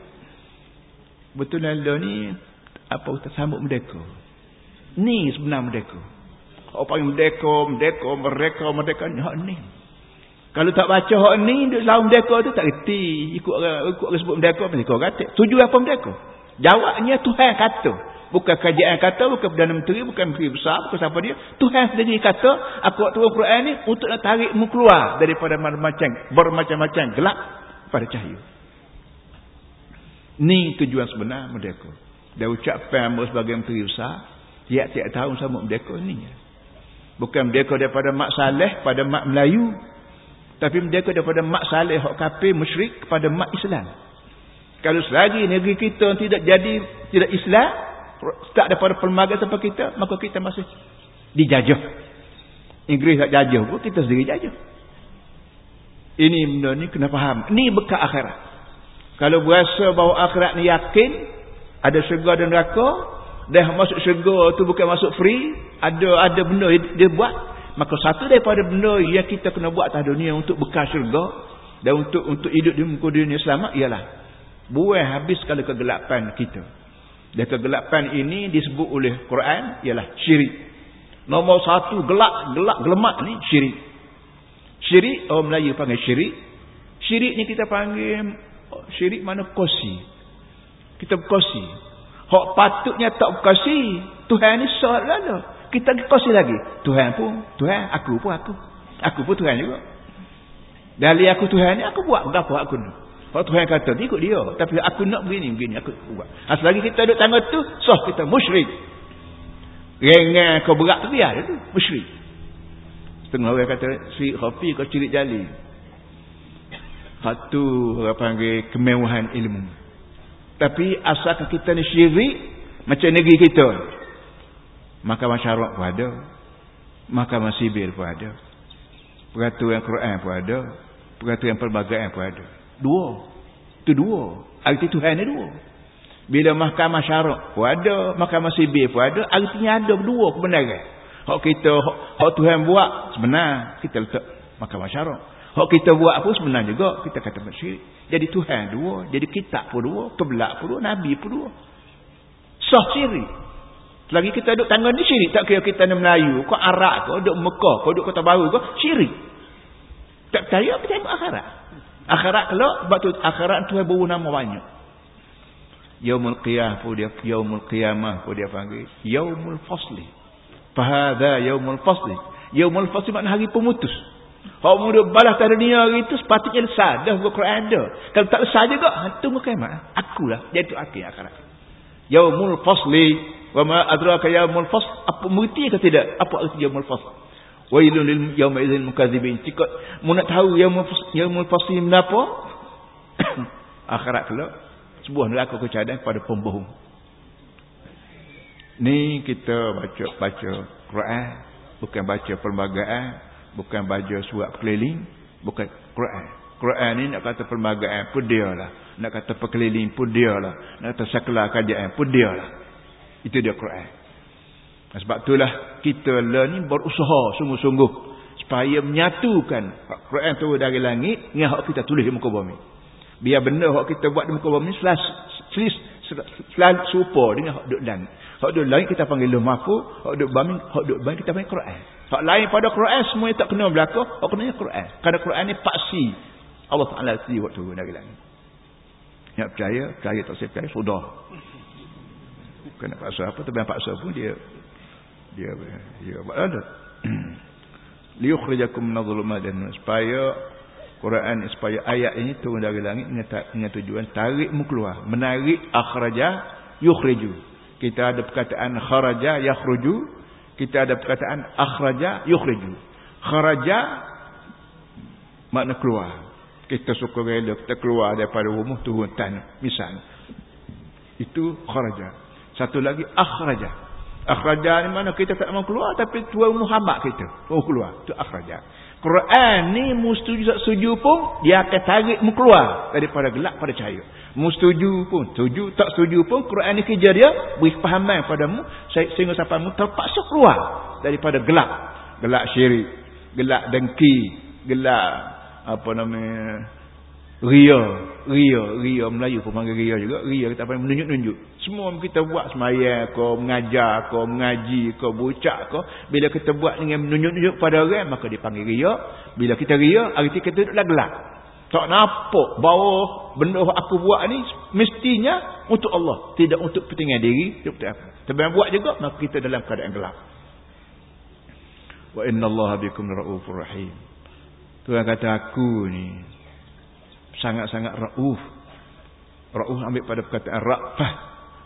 Betul Allah ni apa kita sambut merdeka. Ni sebenar merdeka. Kau panggil merdeka, merdeka, merdeka, merdeka ni hak ni. Kalau tak baca hak ni duk selalu merdeka tu tak reti. Ikut orang ikut orang sebut merdeka pasti kau kata. Tujuan apa merdeka? Jawabnya Tuhan kata. Bukan kajian kata, bukan Perdana Menteri, bukan Menteri Besar, bukan siapa dia. Tuhan sendiri kata, aku waktu Al-Quran ni untuk nak tarikmu keluar daripada macam-macam, bermacam-macam gelap pada cahaya. Ni tujuan sebenar merdeka. Dia ucapkan Amos sebagai Menteri Besar, tiap-tiap tahun sama merdeka ni. Bukan merdeka daripada mak saleh pada mak Melayu, tapi merdeka daripada mak saleh hak kafir musyrik kepada mak Islam. Kalau selagi negeri kita tidak jadi tidak Islam, tak daripada pelmaga sampai kita maka kita masih dijajah. Inggeris tak jajah pun kita sendiri jajah. Ini benda ni kena faham. Ni bekas akhirat. Kalau berasa bahawa akhirat ni yakin ada syurga dan neraka dah masuk syurga tu bukan masuk free ada ada benda dia buat maka satu daripada benda yang kita kena buat atas dunia untuk bekas syurga dan untuk untuk hidup di muka dunia selamat ialah buang habis sekali kegelapan kita dan kegelapan ini disebut oleh Quran ialah syirik. Nombor satu gelap, gelap, gelemak ni syirik. Syirik, orang Melayu panggil syirik. Syirik ni kita panggil, syirik mana kosi. Kita berkongsi. Hak patutnya tak berkongsi. Tuhan ni sah lalu. Kita berkongsi lagi. Tuhan pun. Tuhan. Aku pun aku. Aku pun Tuhan juga. Dari aku Tuhan ni aku buat berapa aku ni. Kalau Tuhan kata ikut dia. Tapi aku nak begini begini aku buat. Selagi kita duduk tangga tu sah kita musyrik. Rengah kau berat tu biar tu musyrik. Setengah orang kata si kopi kau cirit jali. Satu orang panggil kemewahan ilmu. Tapi asalkan kita ni syirik macam negeri kita. Maka masyarakat pun ada. Maka masibir pun ada. Peraturan Quran pun ada. Peraturan pelbagai pun ada. Dua. Itu dua. Arti Tuhan ni dua. Bila mahkamah syarak pun ada. Mahkamah sibir pun ada. Artinya ada dua kebenaran. Hak kita, hak, Tuhan buat sebenar. Kita letak mahkamah syarak. Hak kita buat pun sebenar juga. Kita kata bersyirik. Jadi Tuhan dua. Jadi kitab pun dua. Kebelak pun dua. Nabi pun dua. Sah syirik. Lagi kita duduk tangga ni syirik. Tak kira kita ni Melayu. Kau Arab kau. Duduk Mekah. Kau duduk Kota Baru kau. Syirik. Tak percaya. Kita tengok akhirat. Akhirat kalau. Sebab tu akhirat tu baru nama banyak. Yaumul Qiyah pun dia. Yaumul Qiyamah pun dia panggil. Yaumul Fasli. Fahada Yaumul Fasli. Yaumul Fasli makna hari pemutus. Kalau muda balas tak dunia hari itu. Sepatutnya lesah. Dah buka Quran ada. Kalau tak lesah juga. Tunggu kiamat. Akulah. Jadi tu akhir akhirat. Yaumul Fasli. Wa ma adraka yaumul fasl? Apa mengerti ke tidak? Apa arti yaumul fasl? Wailul lil yauma idzil mukadzibin. Jika mu nak tahu yaumul fasl ni apa? Akhirat kelak sebuah neraka kecadan pada pembohong. Ni kita baca baca Quran, bukan baca perlembagaan, bukan baca surat keliling, bukan Quran. Quran ni nak kata perlembagaan pun dia lah. Nak kata perkeliling pun dia lah. Nak kata saklar kajian pun dia lah. Itu dia Quran. Sebab itulah kita lah ni berusaha sungguh-sungguh. Supaya menyatukan Quran tu dari langit. Dengan hak kita tulis di muka bumi. Biar benda hak kita buat di muka bumi. Selalu selalu serupa dengan hak duduk langit. Hak duduk langit kita panggil lumaku. Hak duduk bumi, hak duduk bumi kita panggil Quran. Hak lain pada Quran semua tak kena berlaku. Hak kena Quran. Kerana Quran ni paksi. Allah Ta'ala sendiri waktu dari langit. Yang percaya, percaya tak saya percaya, sudah kena paksa apa tapi paksa pun dia dia dia buat ada liyukhrijakum minadh-dhulumat dan supaya Quran supaya ayat ini turun dari langit dengan tujuan tarik mu keluar. Menarik akhraja yukhriju. Kita ada perkataan kharaja yakhruju. Kita ada perkataan akhraja yukhriju. Kharaja makna keluar. Kita suka rela kita keluar daripada rumah turun tanah. Misal. Itu kharaja. Satu lagi akhraja. Akhraja ni mana kita tak mau keluar tapi tuan Muhammad kita mau keluar. Tu akhraja. Quran ni mustuju tak setuju pun dia akan tarik mu keluar daripada gelap pada cahaya. Mustuju pun, setuju tak setuju pun Quran ni kerja dia beri pahaman padamu sehingga sampai mu terpaksa keluar daripada gelap. Gelap syirik, gelap dengki, gelap apa namanya Ria, ria, ria Melayu pun panggil ria juga. Ria kita panggil menunjuk-nunjuk. Semua kita buat semayang kau, mengajar kau, mengaji kau, bucak kau. Bila kita buat dengan menunjuk-nunjuk pada orang, maka dipanggil ria. Bila kita ria, arti kita duduklah gelap. Tak nampak bahawa benda aku buat ni mestinya untuk Allah. Tidak untuk kepentingan diri. Tapi yang buat juga, maka kita dalam keadaan gelap. Wa inna Allah bikum ra'ufur rahim. Tuhan kata aku ni sangat-sangat rauf. Rauf ambil pada perkataan rafah.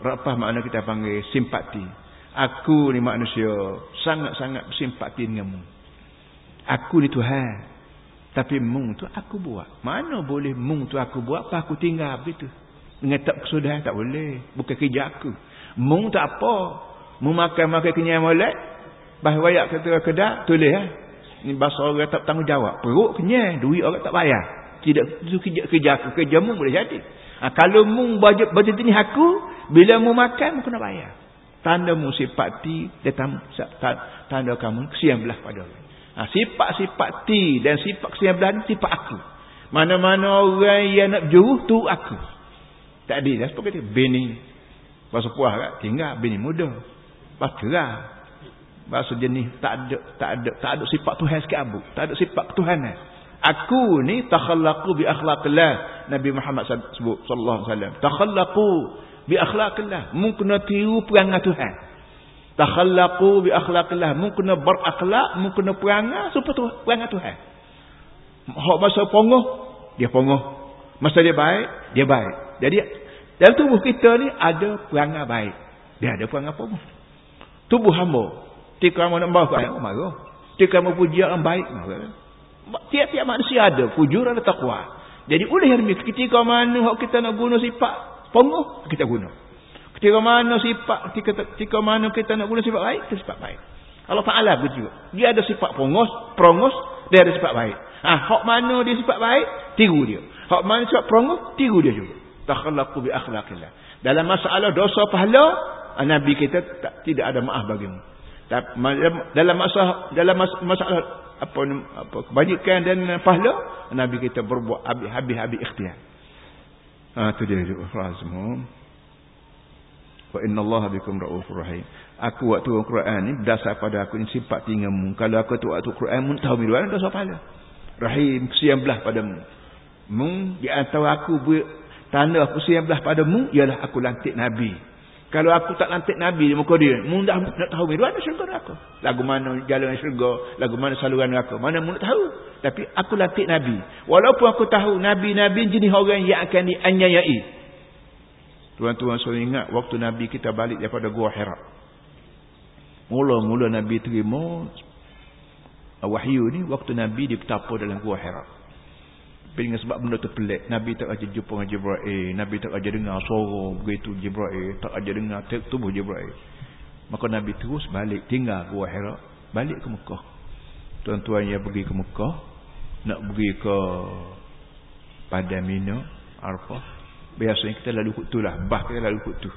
Rafah makna kita panggil simpati. Aku ni manusia sangat-sangat simpati denganmu. Aku ni Tuhan. Tapi mung tu aku buat. Mana boleh mung tu aku buat apa aku tinggal begitu. Dengan tak kesudahan tak boleh. Bukan kerja aku. Mung tak apa. Mung makan-makan kenyang molek. Bahawa ayat kata kedak tulis ya. Ini bahasa orang tak tanggungjawab. Perut kenyang. Duit orang tak bayar tidak itu kerja kerja aku kerja mu boleh jadi. Ha, kalau mu bajet bajet ini aku bila mu makan mu kena bayar. Tanda mu sifati datang tanda kamu kesian belah pada orang. Ha, sifat-sifat ti dan sifat kesian belah sifat aku. Mana-mana orang yang nak jauh tu aku. Tak ada dah seperti itu bini bahasa puah kan tinggal bini muda. Bakerah bahasa jenis tak ada tak ada tak ada sifat Tuhan sikit abu. Tak ada sifat ketuhanan Aku ni takhallaqu bi akhlaqillah. Nabi Muhammad sebut sallallahu alaihi wasallam. Takhallaqu bi akhlaqillah. Mu kena tiru perangai Tuhan. Takhallaqu bi akhlaqillah. Mu kena berakhlak, mu kena perangai supaya tu perangai Tuhan. Hak masa pongoh, dia pongoh. Masa dia baik, dia baik. Jadi dalam tubuh kita ni ada perangai baik. Dia ada perangai pongoh. Tubuh hamba. Tika mana nak bawa marah. Tika mau puji orang baik marah. Tiap-tiap manusia ada fujur ada takwa. Jadi oleh demikian ketika mana hak kita nak guna sifat pongoh kita guna. Ketika mana sifat ketika, ketika mana kita nak guna sifat baik kita sifat baik. Allah Taala begitu. Dia ada sifat pongos, prongos, dia ada sifat baik. Ah, hak mana dia sifat baik, tiru dia. Hak mana sifat prongos, tiru dia juga. Takhallaqu bi akhlaqillah. Dalam masalah dosa pahala, ah, Nabi kita tak, tidak ada maaf bagimu. Dalam masalah dalam masalah apa apa kebajikan dan pahala nabi kita berbuat habis-habis ikhtiar. Ha tu dia razmu wa innallaha bikum raufur rahim. Aku waktu Al-Quran ni berdasar pada aku ni sifat tinggalmu kalau aku tu waktu Al-Quran mun tahu bila dosa pahala. Rahim kesian belah padamu. Mu di antara aku tanda aku kesian belah padamu ialah aku lantik nabi kalau aku tak lantik Nabi di muka dia, mu dah nak tahu mana syurga neraka. Lagu mana jalan syurga, lagu mana saluran neraka. Mana mu nak tahu. Tapi aku lantik Nabi. Walaupun aku tahu Nabi-Nabi jenis orang yang akan dianyayai. Tuan-tuan saya ingat waktu Nabi kita balik daripada Gua Hira. Mula-mula Nabi terima wahyu ni waktu Nabi dipetapa dalam Gua Hira. Dengan sebab benda tu pelik. Nabi tak aja jumpa dengan Jibra'il. Nabi tak aja dengar suara begitu Jibra'il. Tak aja dengar tubuh Jibra'il. Maka Nabi terus balik. Tinggal gua Hira. Balik ke Mekah. Tuan-tuan yang pergi ke Mekah. Nak pergi ke Padamina. Arfah. Biasanya kita lalu kutu lah. Bah kita lalu kutu.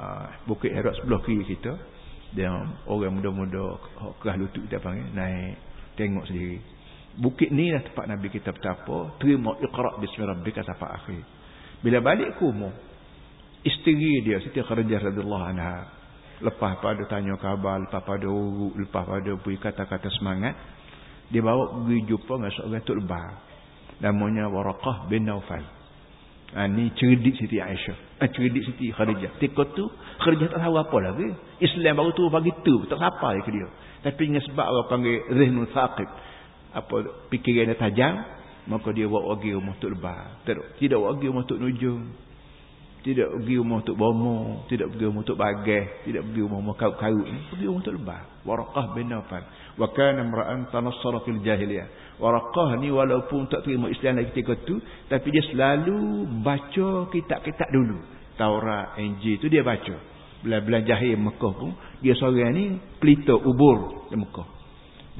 Uh, Bukit Hira sebelah kiri kita. Dan orang muda-muda. Kerah lutut kita panggil. Naik. Tengok sendiri. Bukit ni lah tempat Nabi kita bertapa. Terima ikhra' bismi rabbika sampai akhir. Bila balik ke umur. Isteri dia, Siti Khadijah radhiyallahu anha. Lepas pada tanya khabar, lepas pada urut, lepas pada beri kata-kata semangat. Dia bawa pergi jumpa dengan seorang Tuk Lebah. Namanya Waraqah bin Naufal. Ha, ni cerdik Siti Aisyah. Ha, cerdik Siti Khadijah. Tika tu, Khadijah tak tahu apa lagi. Islam baru tu pagi tu. Tak siapa lagi dia. Tapi dengan sebab orang panggil Rihnul Thaqib apa fikiran dia tajam maka dia buat wagi rumah tok lebah tidak wagi rumah tok nujung tidak pergi rumah tok bomo. Tidak pergi rumah tok bagah tidak pergi rumah kau-kau ni. Pergi rumah tok lebah waraqah bin nawfal wa kana imra'an tanassara fil jahiliyah. Waraqah ni walaupun tak terima Islam lagi ketika tu tapi dia selalu baca kitab-kitab dulu. Taurat Injil tu dia baca. Belah-belah jahil Mekah pun dia seorang ni pelita ubur di Mekah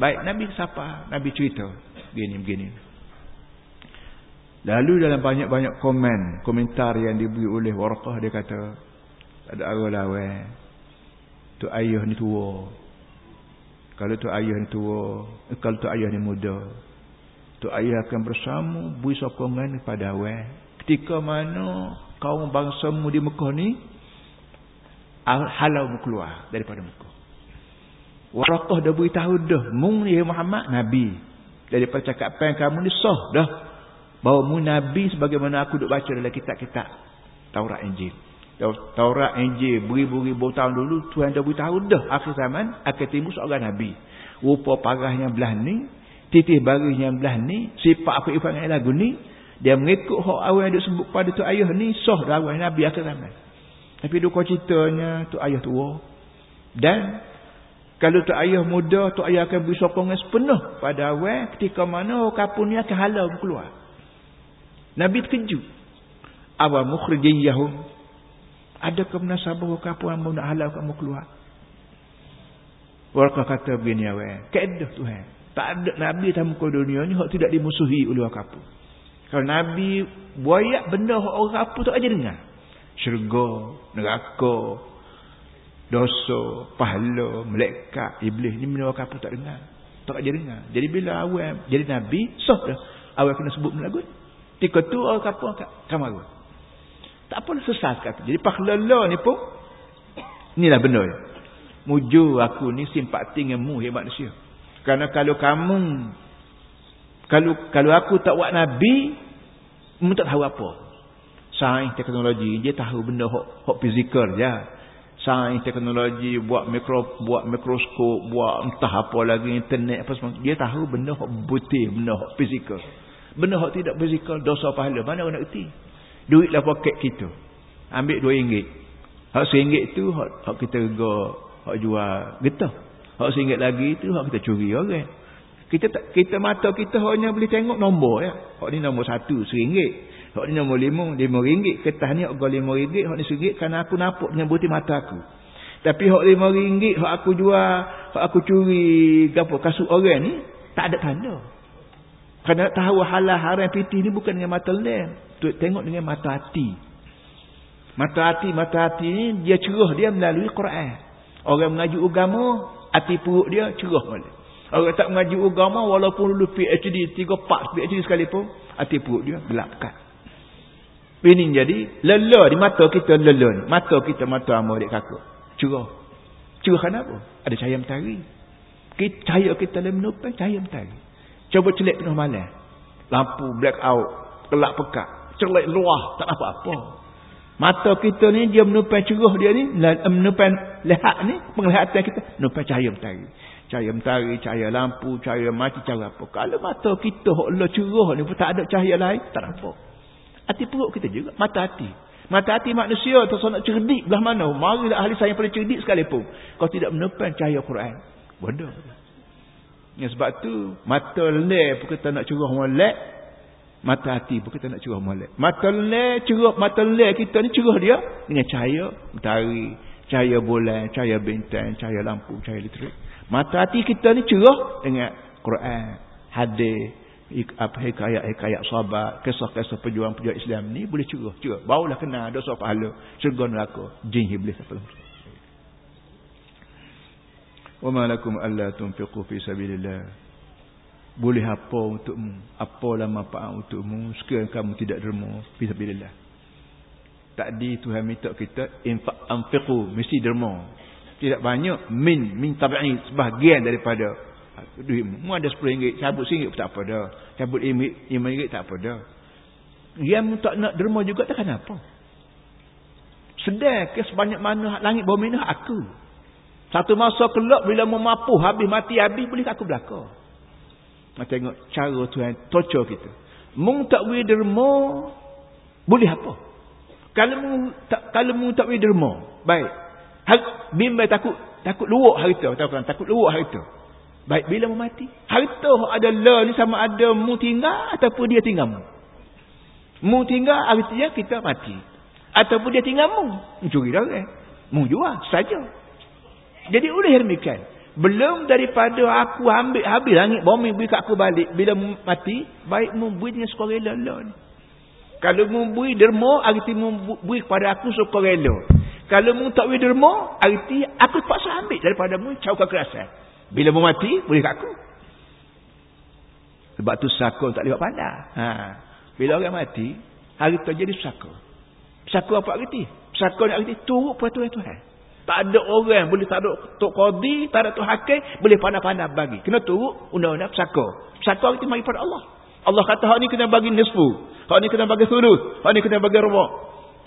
Baik Nabi siapa? Nabi cerita begini begini. Lalu dalam banyak-banyak komen, komentar yang diberi oleh Warqah dia kata ada arah lawan. Tu ayah ni tua. Kalau tu ayah ni tua, eh, kalau tu ayah ni muda, tu ayah akan bersama beri sokongan kepada awak. Ketika mana kaum bangsamu di Mekah ni halau keluar daripada Mekah. Warakah dah beritahu dah. Mung ya Muhammad Nabi. Dari percakapan kamu ni sah dah. Bahawa mu Nabi sebagaimana aku duk baca dalam kitab-kitab. Taurat Injil. Taurat Injil beribu-ribu tahun dulu. Tuhan dah beritahu dah. Akhir zaman akan timbul seorang Nabi. Rupa parahnya belah ni. Titih barisnya belah ni. Sifat apa ifat dengan lagu ni. Dia mengikut hak awal yang disebut pada tu ayah ni. Sah dah awal Nabi akhir zaman. Tapi dukau ceritanya tu ayah tua. Dan kalau tu ayah muda, tu ayah akan beri sokongan sepenuh pada awal ketika mana kapun ni akan halau keluar. Nabi terkejut. Awal mukhrijin yahum. Adakah menasabah kapun yang nak halau kamu keluar? Warga kata begini awal. Keedah Tuhan. Tak ada Nabi dalam muka dunia ni yang tidak dimusuhi oleh orang kapun. Kalau Nabi buayak benda orang kapun tak aja dengar. Syurga, neraka, dosa, pahala, malaikat, iblis ni benda apa tak dengar. Tak aja dengar. Jadi bila awal jadi nabi, sah dah. Awal kena sebut melagut. Tika tu orang kapal kamar. Tak apa sesat kata. Jadi pakhlala ni pun inilah benda dia. Muju aku ni simpati denganmu hebat manusia. Karena kalau kamu kalau kalau aku tak buat nabi, kamu tak tahu apa. sains teknologi dia tahu benda hok hok fizikal je sains teknologi buat mikro buat mikroskop buat entah apa lagi internet apa semua. Dia tahu benda hok butir benda hok fizikal. Benda hok tidak fizikal dosa pahala. Mana orang nak erti? Duit lah poket kita. Ambil dua ringgit. Hak seringgit tu hok, hok kita go hok jual getah. Hok seringgit lagi tu hok kita curi orang. Kita tak, kita mata kita hanya boleh tengok nombor ya. Hak ni nombor satu seringgit. Hak ni nombor lima, lima ringgit. Ketah ni hak lima ringgit, hak ni seringgit kerana aku nampak dengan butir mata aku. Tapi hak lima ringgit, hak aku jual, hak aku curi gapo kasut orang ni, tak ada tanda. Kerana tahu halal haram pitih ni bukan dengan mata lem. Tengok dengan mata hati. Mata hati, mata hati ni dia cerah dia melalui Quran. Orang mengaji agama, hati perut dia cerah balik. Orang tak mengaji agama walaupun lulu PhD, 3 4 PhD sekalipun, hati perut dia gelapkan. Ini jadi lelah di mata kita lelah ni. Mata kita mata amal adik kakak. Cerah. Cerah kenapa? Ada cahaya mentari. Kita, cahaya kita dalam menupang cahaya mentari. Coba celik tengah malam. Lampu black out. Kelak pekat. Celik luah. Tak apa-apa. Mata kita ni dia menupang cerah dia ni. Menupang lehat ni. Penglihatan kita. Menupang cahaya mentari. Cahaya mentari, cahaya lampu, cahaya mati, cahaya apa. Kalau mata kita Allah cerah ni pun tak ada cahaya lain, tak apa. Hati perut kita juga, mata hati. Mata hati manusia tu nak cerdik belah mana. Marilah ahli saya yang paling cerdik sekalipun. Kau tidak menepan cahaya Quran. Bodoh. Ya, sebab tu, mata le pun kita nak cerah molek. Mata hati pun kita nak cerah molek. Mata le, cerah, mata le kita ni cerah dia dengan cahaya mentari, cahaya bulan, cahaya bintang, cahaya lampu, cahaya elektrik. Mata hati kita ni cerah dengan Quran, hadis, hikayat-hikayat sahabat, kisah-kisah pejuang-pejuang Islam ni boleh cerah. Cerah. Barulah kena dosa pahala, syurga neraka, jin iblis apa lagi. Wa ma lakum alla tunfiqu fi sabilillah. Boleh apa untukmu? Apa lah manfaat untukmu sekiranya kamu tidak derma fi sabilillah. Tadi Tuhan minta kita infaq anfiqu mesti derma tidak banyak min min tabi'i sebahagian daripada duitmu mu ada 10 ringgit. Cabut RM1 tak apa dah. Cabut RM5 tak apa dah. Mu tak nak derma juga tak kenapa. Sedar ke sebanyak mana langit bumi ni aku. Satu masa kelak bila mu mampu habis mati habis boleh aku belaka. Nak tengok cara Tuhan tocor kita. Mu tak boleh derma boleh apa? Kalau mu tak kalau mu tak boleh derma baik. Bimbang takut takut luwak harta tahu takut luwak harta baik bila mau mati? Harta ada la ni sama ada mu tinggal ataupun dia tinggal mu? Mu tinggal artinya kita mati. Ataupun dia tinggal mu? Mencuri darah mu jual saja. Jadi oleh demikian belum daripada aku ambil habis langit bumi beri kat aku balik bila mati baik mu beri dengan sukarela la ni. Kalau mu beri derma artinya mu beri kepada aku sukarela. Kalau mu tak boleh derma, arti aku terpaksa ambil daripada mu cau kekerasan. Bila mu mati, boleh kat aku. Sebab tu saka tak lewat pandang. Ha. Bila orang mati, hari tu jadi saka. Saka apa arti? Saka ni arti turut peraturan Tuhan. Tak ada orang boleh tak ada tok qadi, tak ada tok hakim boleh pandai-pandai bagi. Kena turut undang-undang saka. Saka arti mai pada Allah. Allah kata hak ni kena bagi nisfu, hak ni kena bagi sulus, hak ni kena bagi rubu'.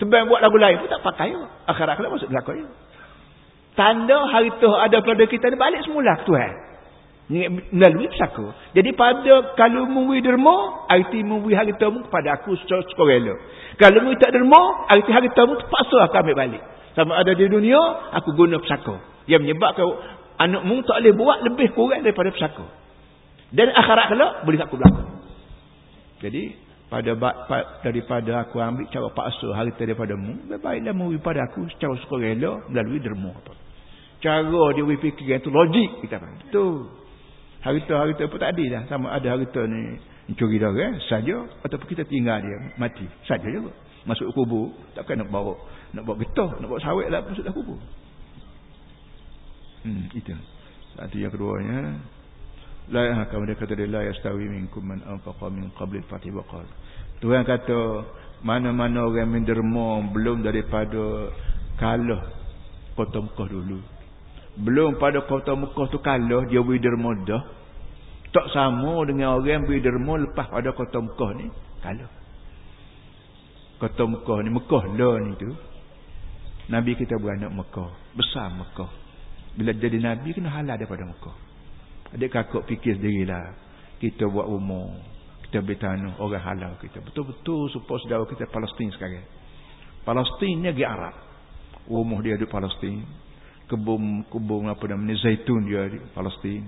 Tebang buat lagu lain pun tak pakai. Akhirat-akhirat masuk belakang. Tanda hari tu ada pada kita ni balik semula Tuhan. Melalui pesaka. Jadi pada kalau mengui derma, arti mengui hari tu kepada aku secara rela. Kalau mengui tak derma, arti hari tu terpaksa aku ambil balik. Sama ada di dunia, aku guna pesaka. Yang menyebabkan anakmu tak boleh buat lebih kurang daripada pesaka. Dan akhirat kelak boleh aku belakang. Jadi pada daripada aku ambil cara paksa harta daripadamu baiklah mu pada aku secara sukarela melalui derma apa cara dia berfikir itu logik kita kan tu harta-harta pun tak ada dah. Sama ada harta ni mencuri darah saja ataupun kita tinggal dia mati. Saja juga. Masuk kubur takkan nak bawa nak bawa getah nak bawa sawit lah masuk dah kubur. Hmm itu. Satu yang keduanya. La akan dia kata dia la yastawi minkum man anfaqa min qabli al-fath wa qala. Tuhan kata mana-mana orang menderma belum daripada kalah kota Mekah dulu. Belum pada kota Mekah tu kalah dia beri derma dah. Tak sama dengan orang beri derma lepas pada kota Mekah ni kalah. kota Mekah ni Mekah lah ni tu. Nabi kita beranak Mekah besar Mekah. Bila jadi Nabi kena halal daripada Mekah. Adik kakak fikir sendirilah kita buat rumah kita beli tanah orang halal kita. Betul-betul supaya saudara kita Palestin sekarang. Palestin ni pergi Arab. Rumah dia di Palestin kebun kebun apa namanya zaitun dia di Palestin.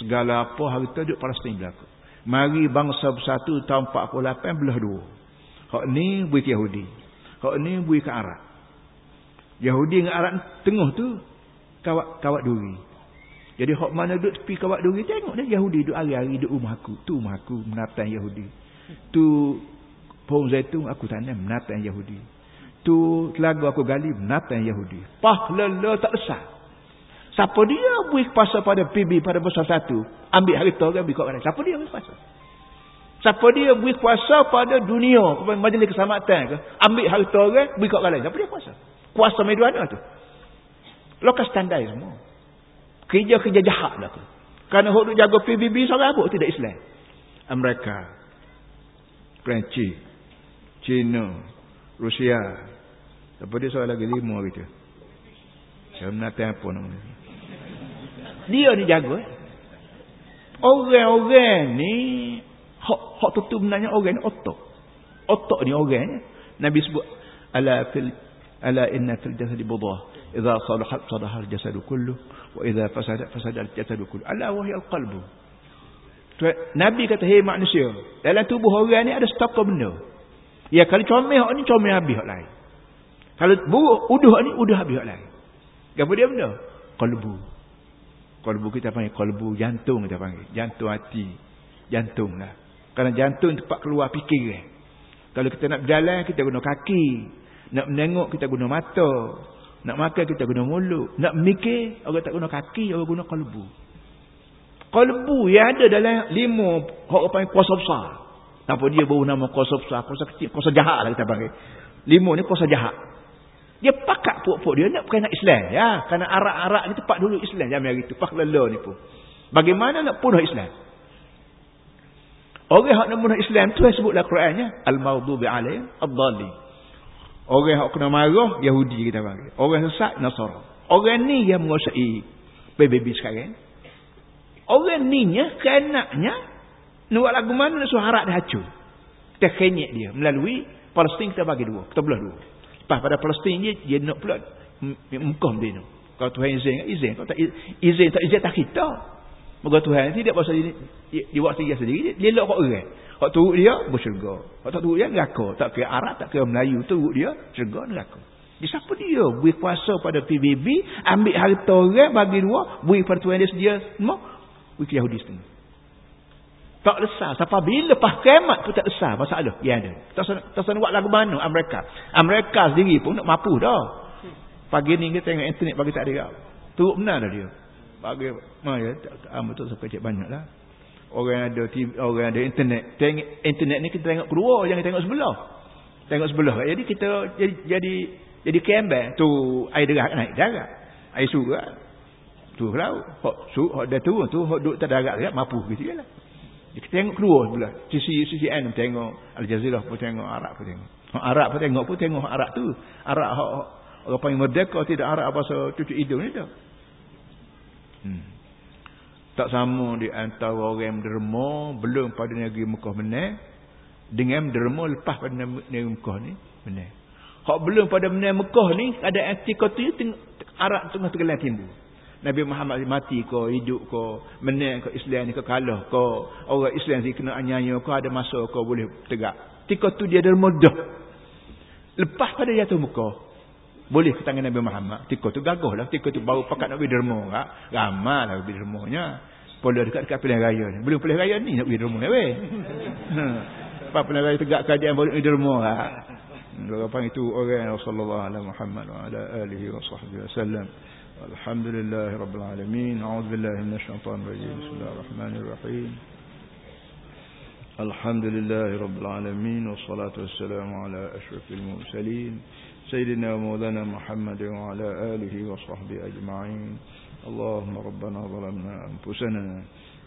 Segala apa harta di Palestin berlaku. Mari bangsa bersatu tahun 48 belah dua. Hak ni bui ke Yahudi. Hak ni bui ke Arab. Yahudi dengan Arab tengah tu kawat kawat duri. Jadi hak mana duduk tepi kawat duri tengok dia Yahudi duduk hari-hari duduk rumah aku. Tu rumah aku menatang Yahudi. Tu pohon zaitun aku tanam menatang Yahudi Tu telaga aku gali Nathan Yahudi. Pah lele tak besar. Siapa dia buih kuasa pada PB pada besar satu. Ambil hari tu orang bikot kadang. Siapa dia buih kuasa? Siapa dia buih kuasa pada dunia. Majlis keselamatan ke. Ambil hari tu orang bikot kadang. Siapa dia kuasa? Kuasa meduana tu. Lokas standar semua. Kerja-kerja jahat lah tu. Kerana hok jaga PBB seorang apa? Tidak Islam. Amerika. Perancis. China. Rusia. Apa dia soal lagi lima gitu. Saya menata apa nama dia. ni jago. Eh? Orang-orang ni hak hak tutup benarnya orang ni otak. Otak ni orang. Nabi sebut ala fil ala inna fil jasadi budah. Idza salahat salaha al jasad kullu wa idza fasada fasada al jasad kullu. Ala wa hiya al qalbu. Nabi kata hei manusia, dalam tubuh orang ni ada stok benda. Ya kalau comel hak ni comel habis hak lain. Kalau buruk, uduh ni, uduh habis lain. Apa dia benda? Kolbu. Kolbu kita panggil kolbu jantung kita panggil. Jantung hati. Jantung lah. Kerana jantung tempat keluar fikir. Eh. Kalau kita nak berjalan, kita guna kaki. Nak menengok, kita guna mata. Nak makan, kita guna mulut. Nak mikir, orang tak guna kaki, orang guna kolbu. Kolbu yang ada dalam lima, orang panggil kuasa besar. Tanpa dia baru nama kuasa besar, kuasa kecil, kuasa jahat lah kita panggil. Lima ni kuasa jahat. Dia pakat pok-pok dia nak bukan nak Islam. Ya, kerana arak-arak ni tepat dulu Islam zaman hari tu. Pak lelah ni pun. Bagaimana nak punah Islam? Orang yang nak punah Islam tu yang sebutlah Qurannya. Al-Mawdubi alaih ad-dali. Orang yang kena marah, Yahudi kita panggil. Orang sesat, Nasara. Orang ni yang menguasai PBB sekarang. Orang ni nya, kenaknya, buat lagu mana, nak suruh harap dia hacur. Kita kenyek dia. Melalui Palestin kita bagi dua. Kita belah dua. Lepas pada Palestin je dia nak pula Mekah dia tu kalau Tuhan izin izin. Kalau tak izin tak izin tak kita. Moga Tuhan tidak pasal dia dia buat sendiri sendiri. Dia, dia lok kat orang. Hak turut dia bersyurga hak tak turut dia neraka. Tak kira Arab tak kira Melayu turut dia syurga neraka. Dia siapa dia? Beri kuasa pada PBB ambil harta orang bagi dua. Beri pada Tuhan dia sedia. Semua. Beri Yahudi setengah tak lesah. Sampai bila lepas kiamat pun tak lesah masalah. Ya ada. Tak sana, tak buat lagu mana Amerika. Amerika sendiri pun nak mampu dah. Pagi ni kita tengok internet bagi tak ada. Turut benar dah dia. Bagi, ma ya, amat tu sampai cek banyak lah. Orang ada TV, orang ada internet. Tengok, internet ni kita tengok keluar, jangan tengok sebelah. Tengok sebelah. Jadi kita jadi jadi jadi kembang. Tu air derak naik darat. Air surga. Tu laut. Hak su, hak dah turun tu, hak duduk tak darat mampu gitu lah. Kita tengok keluar pula. Sisi sisi N tengok Al Jazeera pun tengok Arab pun tengok. Arab pun tengok pun tengok Arab tu. Arab hak orang panggil merdeka tidak Arab apa cucu hidung ni tu. Hmm. Tak sama di antara orang yang derma belum pada negeri Mekah menang dengan derma lepas pada negeri Mekah ni menang. Hak belum pada menang Mekah ni ada tu Arab tengah tergelar timbul. Nabi Muhammad mati ko hidup ko menang ko Islam ni ko kalah ko orang Islam ni kena anyaya ko ada masa ko boleh tegak. Tika tu dia derma dah lepas pada jatuh muka boleh ke tangan Nabi Muhammad? Tika tu gagah lah. Tika tu baru pakat nak pergi derma tak ramai lah pergi dermanya pola dekat-dekat pilihan raya ni. Belum pilihan raya ni nak pergi derma ni weh. Apa pilihan raya tegak kajian boleh pergi derma tak Lepas itu orang Rasulullah Muhammad wa ala alihi wa sahbihi wa sallam الحمد لله رب العالمين. أعوذ بالله من الشيطان الرجيم. بسم الله الرحمن الرحيم. الحمد لله رب العالمين والصلاة والسلام على أشرف المرسلين سيدنا ومولانا محمد وعلى آله وصحبه أجمعين. اللهم ربنا ظلمنا أنفسنا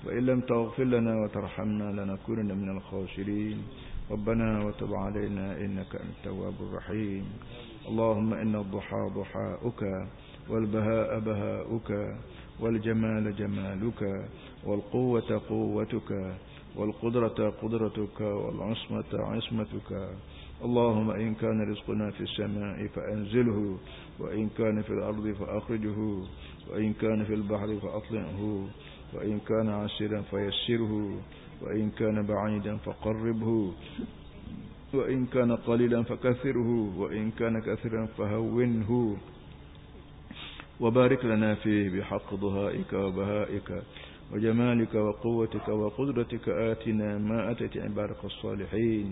وإن لم تغفر لنا وترحمنا لنكونن من الخاسرين. ربنا وتب علينا إنك أنت التواب الرحيم. اللهم إن الضحى ضحاؤك والبهاء بهاؤك والجمال جمالك والقوة قوتك والقدرة قدرتك والعصمة عصمتك. اللهم إن كان رزقنا في السماء فأنزله وإن كان في الأرض فأخرجه وإن كان في البحر فأطلعه وإن كان عسيرا فيسره وإن كان بعيدا فقربه وإن كان قليلا فكثره وإن كان كثيرا فهونه. وبارك لنا فيه بحق ضهائك وبهائك وجمالك وقوتك وقدرتك آتنا ما أتت عبارك الصالحين.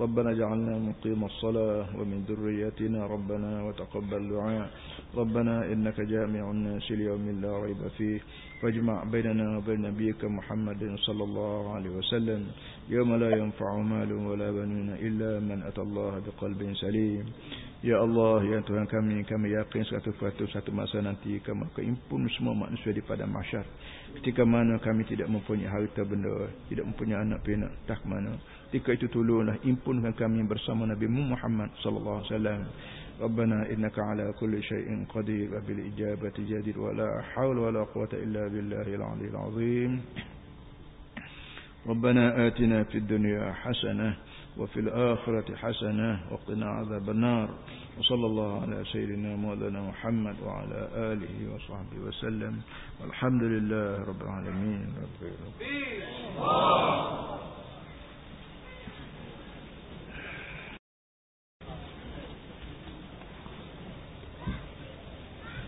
ربنا جعلنا مقيم الصلاة ومن ذريتنا ربنا وتقبل دعاء. ربنا إنك جامع الناس ليوم لا ريب فيه. فاجمع بيننا وبين نبيك محمد صلى الله عليه وسلم. يوم لا ينفع مال ولا بنون إلا من أتى الله بقلب سليم. Ya Allah, ya Tuhan kami, kami yakin satu waktu satu masa nanti kami akan impun semua manusia di pada masyar. Ketika mana kami tidak mempunyai harta benda, tidak mempunyai anak pinak, tak mana. Ketika itu tolonglah impunkan kami bersama Nabi Muhammad sallallahu alaihi wasallam. Rabbana innaka ala kulli syai'in qadir wa bil ijabati jadir wa la hawla wa la quwwata illa billahil aliyyil azim. ربنا آتنا في الدنيا حسنة وفي الآخرة حسنة وقنا عذاب النار. وصلى الله على سيدنا مولانا محمد وعلى آله وصحبه وسلم. والحمد لله رب العالمين. رب العالمين